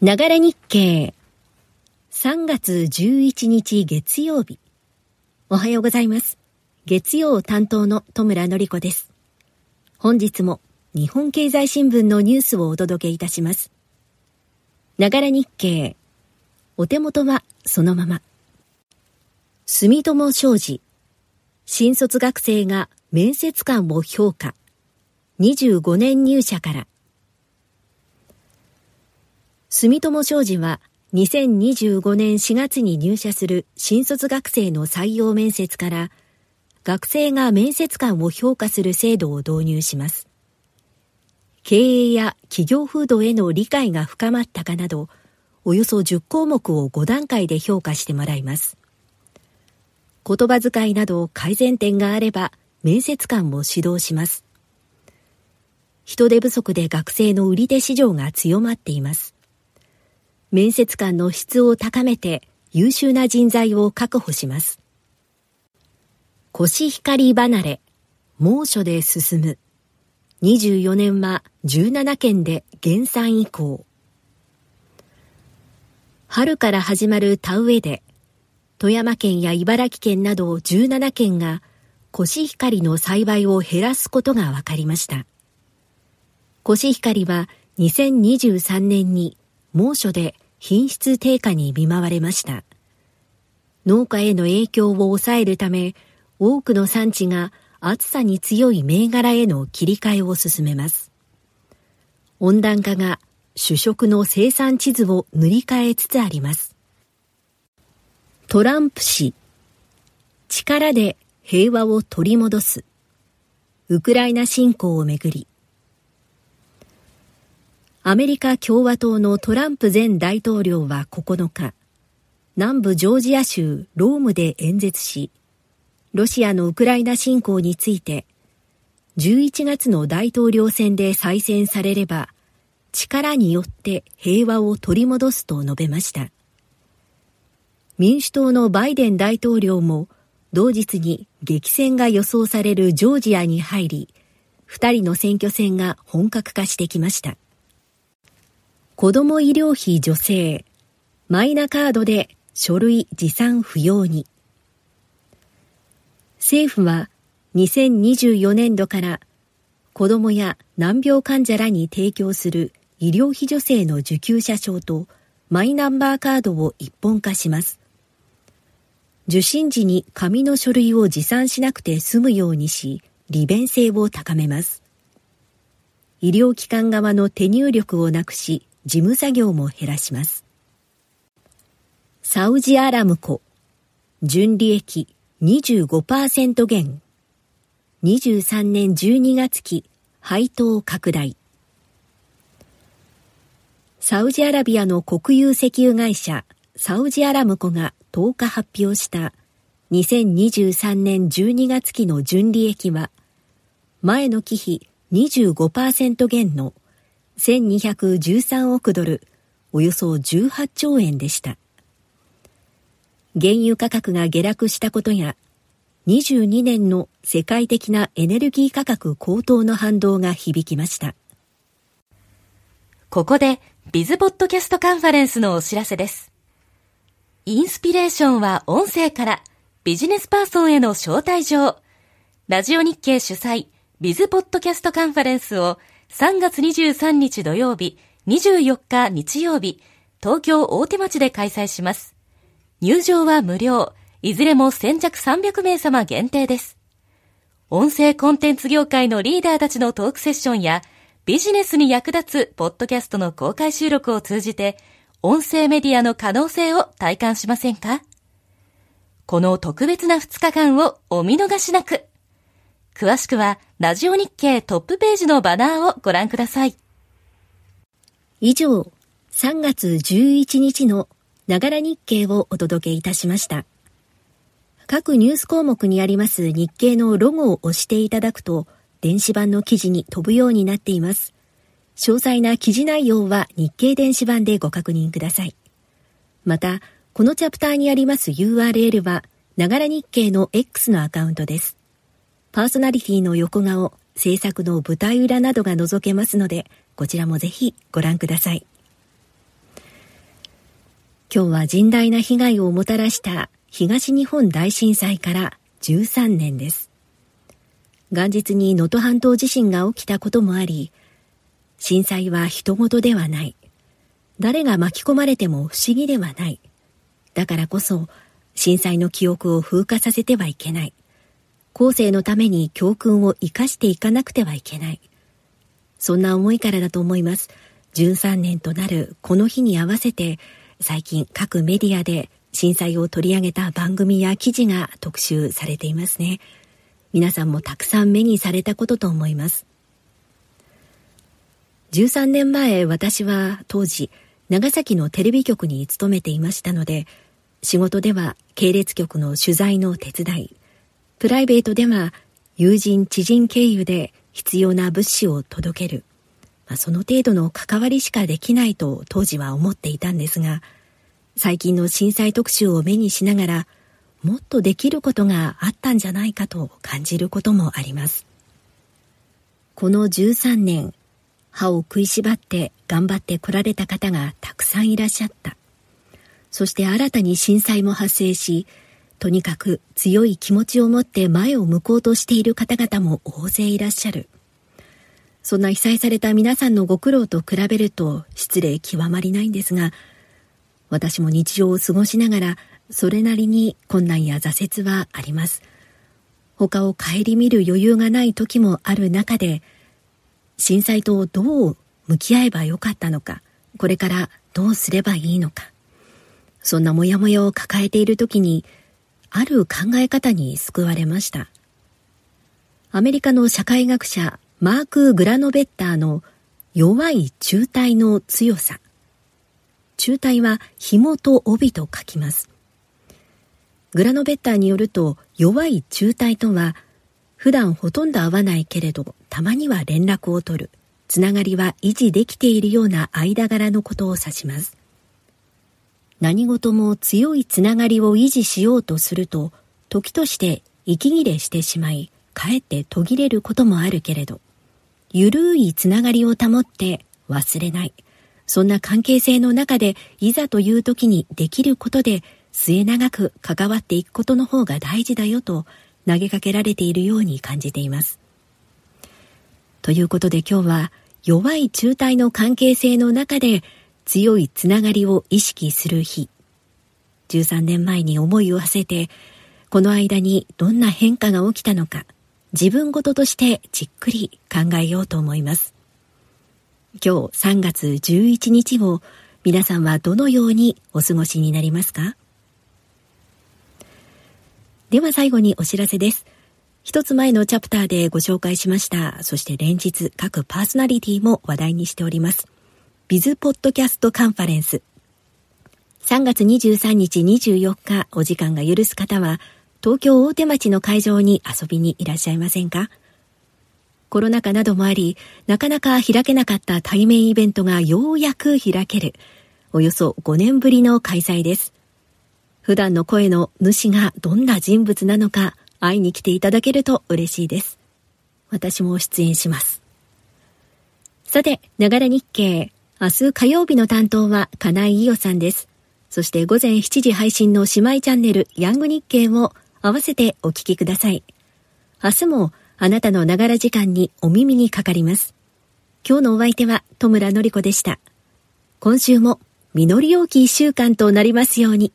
ながら日経。3月11日月曜日。おはようございます。月曜担当の戸村のり子です。本日も日本経済新聞のニュースをお届けいたします。ながら日経。お手元はそのまま。住友商事。新卒学生が面接官を評価。25年入社から。住友商事は2025年4月に入社する新卒学生の採用面接から学生が面接官を評価する制度を導入します。経営や企業風土への理解が深まったかなど、およそ10項目を5段階で評価してもらいます。言葉遣いなど改善点があれば面接官を指導します。人手不足で学生の売り手市場が強まっています。面接官の質を高めて優秀な人材を確保します。コシヒカリ離れ、猛暑で進む。24年は17県で減産以降。春から始まる田植えで、富山県や茨城県など17県がコシヒカリの栽培を減らすことが分かりました。コシヒカリは2023年に猛暑で品質低下に見舞われました。農家への影響を抑えるため、多くの産地が暑さに強い銘柄への切り替えを進めます。温暖化が主食の生産地図を塗り替えつつあります。トランプ氏、力で平和を取り戻す。ウクライナ侵攻をめぐり、アメリカ共和党のトランプ前大統領は9日、南部ジョージア州ロームで演説し、ロシアのウクライナ侵攻について、11月の大統領選で再選されれば、力によって平和を取り戻すと述べました。民主党のバイデン大統領も、同日に激戦が予想されるジョージアに入り、二人の選挙戦が本格化してきました。子ども医療費助成、マイナカードで書類持参不要に。政府は2024年度から子どもや難病患者らに提供する医療費助成の受給者証とマイナンバーカードを一本化します。受診時に紙の書類を持参しなくて済むようにし、利便性を高めます。医療機関側の手入力をなくし、事務作業も減らします。サウジアラムコ、純利益25%減。23年12月期、配当拡大。サウジアラビアの国有石油会社、サウジアラムコが10日発表した2023年12月期の純利益は、前の期比25%減の1213億ドル、およそ18兆円でした。原油価格が下落したことや、22年の世界的なエネルギー価格高騰の反動が響きました。ここで、ビズポッドキャストカンファレンスのお知らせです。インスピレーションは音声からビジネスパーソンへの招待状。ラジオ日経主催ビズポッドキャストカンファレンスを3月23日土曜日、24日日曜日、東京大手町で開催します。入場は無料、いずれも先着300名様限定です。音声コンテンツ業界のリーダーたちのトークセッションや、ビジネスに役立つポッドキャストの公開収録を通じて、音声メディアの可能性を体感しませんか？この特別な2日間をお見逃しなく。詳しくは、ラジオ日経トップページのバナーをご覧ください。以上、3月11日のながら日経をお届けいたしました。各ニュース項目にあります日経のロゴを押していただくと、電子版の記事に飛ぶようになっています。詳細な記事内容は日経電子版でご確認ください。また、このチャプターにあります URL は、ながら日経の X のアカウントです。パーソナリティの横顔、制作の舞台裏などが覗けますので、こちらもぜひご覧ください。今日は甚大な被害をもたらした東日本大震災から13年です。元日に能登半島地震が起きたこともあり、震災は人事ではない。誰が巻き込まれても不思議ではない。だからこそ、震災の記憶を風化させてはいけない。後世のために教訓を生かしていかなくてはいけない。そんな思いからだと思います。13年となるこの日に合わせて、最近各メディアで震災を取り上げた番組や記事が特集されていますね。皆さんもたくさん目にされたことと思います。13年前、私は当時、長崎のテレビ局に勤めていましたので、仕事では系列局の取材の手伝い、プライベートでは友人、知人経由で必要な物資を届ける、まあ、その程度の関わりしかできないと当時は思っていたんですが、最近の震災特集を目にしながら、もっとできることがあったんじゃないかと感じることもあります。この13年、歯を食いしばって頑張って来られた方がたくさんいらっしゃった。そして新たに震災も発生し、とにかく強い気持ちを持って前を向こうとしている方々も大勢いらっしゃる。そんな被災された皆さんのご苦労と比べると失礼極まりないんですが、私も日常を過ごしながらそれなりに困難や挫折はあります。他を顧みる余裕がない時もある中で、震災とどう向き合えばよかったのか、これからどうすればいいのか。そんなモヤモヤを抱えている時に、ある考え方に救われました。アメリカの社会学者マーク・グラノベッターの弱い中体の強さ。中体は紐と帯と書きます。グラノベッターによると弱い中体とは普段ほとんど会わないけれどたまには連絡を取るつながりは維持できているような間柄のことを指します何事も強いつながりを維持しようとすると時として息切れしてしまいかえって途切れることもあるけれどゆるいつながりを保って忘れないそんな関係性の中でいざという時にできることで末永く関わっていくことの方が大事だよと投げかけられているように感じています。ということで今日は弱い中体の関係性の中で強いつながりを意識する日。13年前に思いを馳せて、この間にどんな変化が起きたのか、自分事としてじっくり考えようと思います。今日3月11日を皆さんはどのようにお過ごしになりますか？では最後にお知らせです。一つ前のチャプターでご紹介しました。そして連日各パーソナリティも話題にしております。ビズポッドキャストカンファレンス。3月23日24日お時間が許す方は、東京大手町の会場に遊びにいらっしゃいませんか？コロナ禍などもあり、なかなか開けなかった対面イベントがようやく開ける。およそ5年ぶりの開催です。普段の声の主がどんな人物なのか会いに来ていただけると嬉しいです。私も出演します。さて、ながら日経。明日火曜日の担当は金井伊代さんです。そして午前7時配信の姉妹チャンネルヤング日経を合わせてお聞きください。明日もあなたのながら時間にお耳にかかります。今日のお相手は戸村のり子でした。今週も実り多き一週間となりますように。